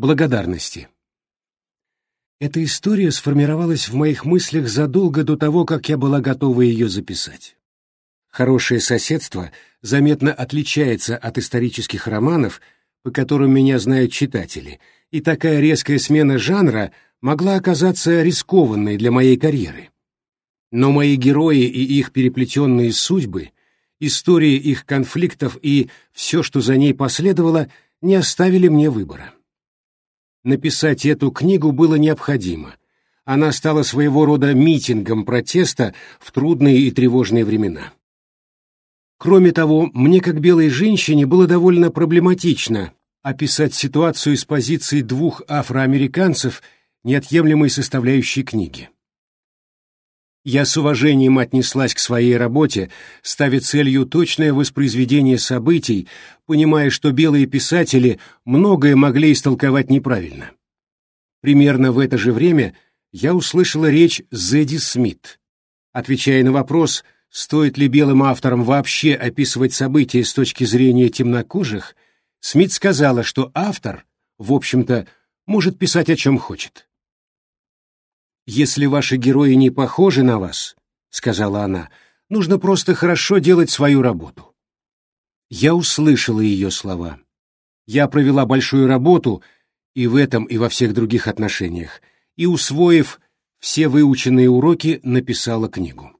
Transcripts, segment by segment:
благодарности. Эта история сформировалась в моих мыслях задолго до того, как я была готова ее записать. Хорошее соседство заметно отличается от исторических романов, по которым меня знают читатели, и такая резкая смена жанра могла оказаться рискованной для моей карьеры. Но мои герои и их переплетенные судьбы, истории их конфликтов и все, что за ней последовало, не оставили мне выбора. Написать эту книгу было необходимо. Она стала своего рода митингом протеста в трудные и тревожные времена. Кроме того, мне как белой женщине было довольно проблематично описать ситуацию с позиции двух афроамериканцев, неотъемлемой составляющей книги. Я с уважением отнеслась к своей работе, ставя целью точное воспроизведение событий, понимая, что белые писатели многое могли истолковать неправильно. Примерно в это же время я услышала речь Зэдди Смит. Отвечая на вопрос, стоит ли белым авторам вообще описывать события с точки зрения темнокожих, Смит сказала, что автор, в общем-то, может писать о чем хочет. «Если ваши герои не похожи на вас, — сказала она, — нужно просто хорошо делать свою работу». Я услышала ее слова. Я провела большую работу и в этом, и во всех других отношениях, и, усвоив все выученные уроки, написала книгу.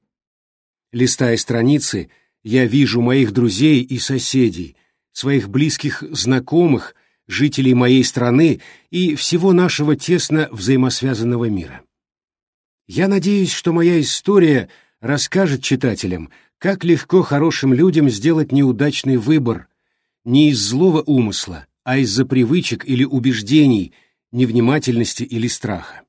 Листая страницы, я вижу моих друзей и соседей, своих близких знакомых, жителей моей страны и всего нашего тесно взаимосвязанного мира. Я надеюсь, что моя история расскажет читателям, как легко хорошим людям сделать неудачный выбор не из злого умысла, а из-за привычек или убеждений, невнимательности или страха.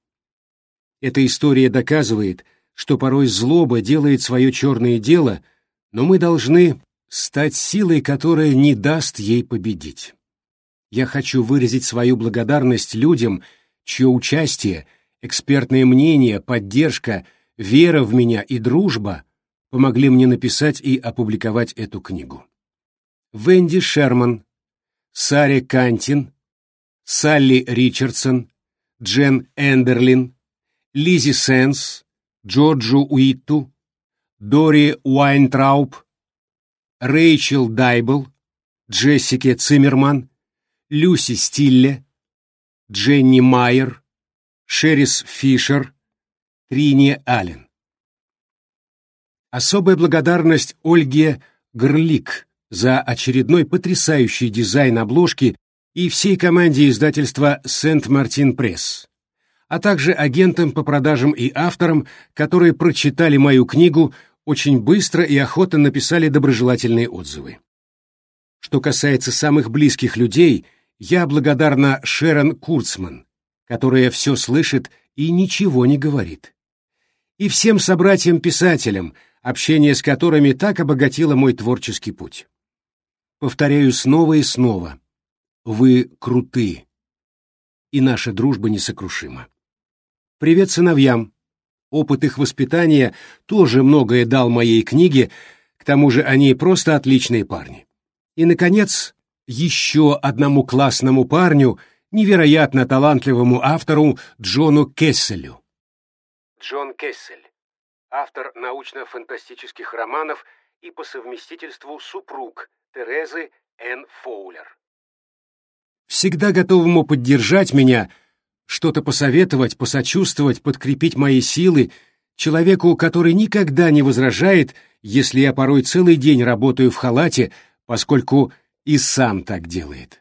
Эта история доказывает, что порой злоба делает свое черное дело, но мы должны стать силой, которая не даст ей победить. Я хочу выразить свою благодарность людям, чье участие — экспертное мнение, поддержка, вера в меня и дружба помогли мне написать и опубликовать эту книгу. Венди Шерман, Саре Кантин, Салли Ричардсон, Джен Эндерлин, Лизи Сенс, Джорджу Уитту, Дори Уайнтрауб, Рэйчел Дайбл, Джессике Циммерман, Люси Стилле, Дженни Майер, Шерис Фишер, Трини Аллен. Особая благодарность Ольге Грлик за очередной потрясающий дизайн обложки и всей команде издательства «Сент-Мартин Пресс», а также агентам по продажам и авторам, которые прочитали мою книгу, очень быстро и охотно написали доброжелательные отзывы. Что касается самых близких людей, я благодарна Шерон Курцман, которая все слышит и ничего не говорит. И всем собратьям-писателям, общение с которыми так обогатило мой творческий путь. Повторяю снова и снова. Вы круты, и наша дружба несокрушима. Привет сыновьям. Опыт их воспитания тоже многое дал моей книге, к тому же они просто отличные парни. И, наконец, еще одному классному парню — невероятно талантливому автору Джону Кесселю. Джон Кессель, автор научно-фантастических романов и по совместительству супруг Терезы Н. Фоулер. Всегда готовому поддержать меня, что-то посоветовать, посочувствовать, подкрепить мои силы, человеку, который никогда не возражает, если я порой целый день работаю в халате, поскольку и сам так делает.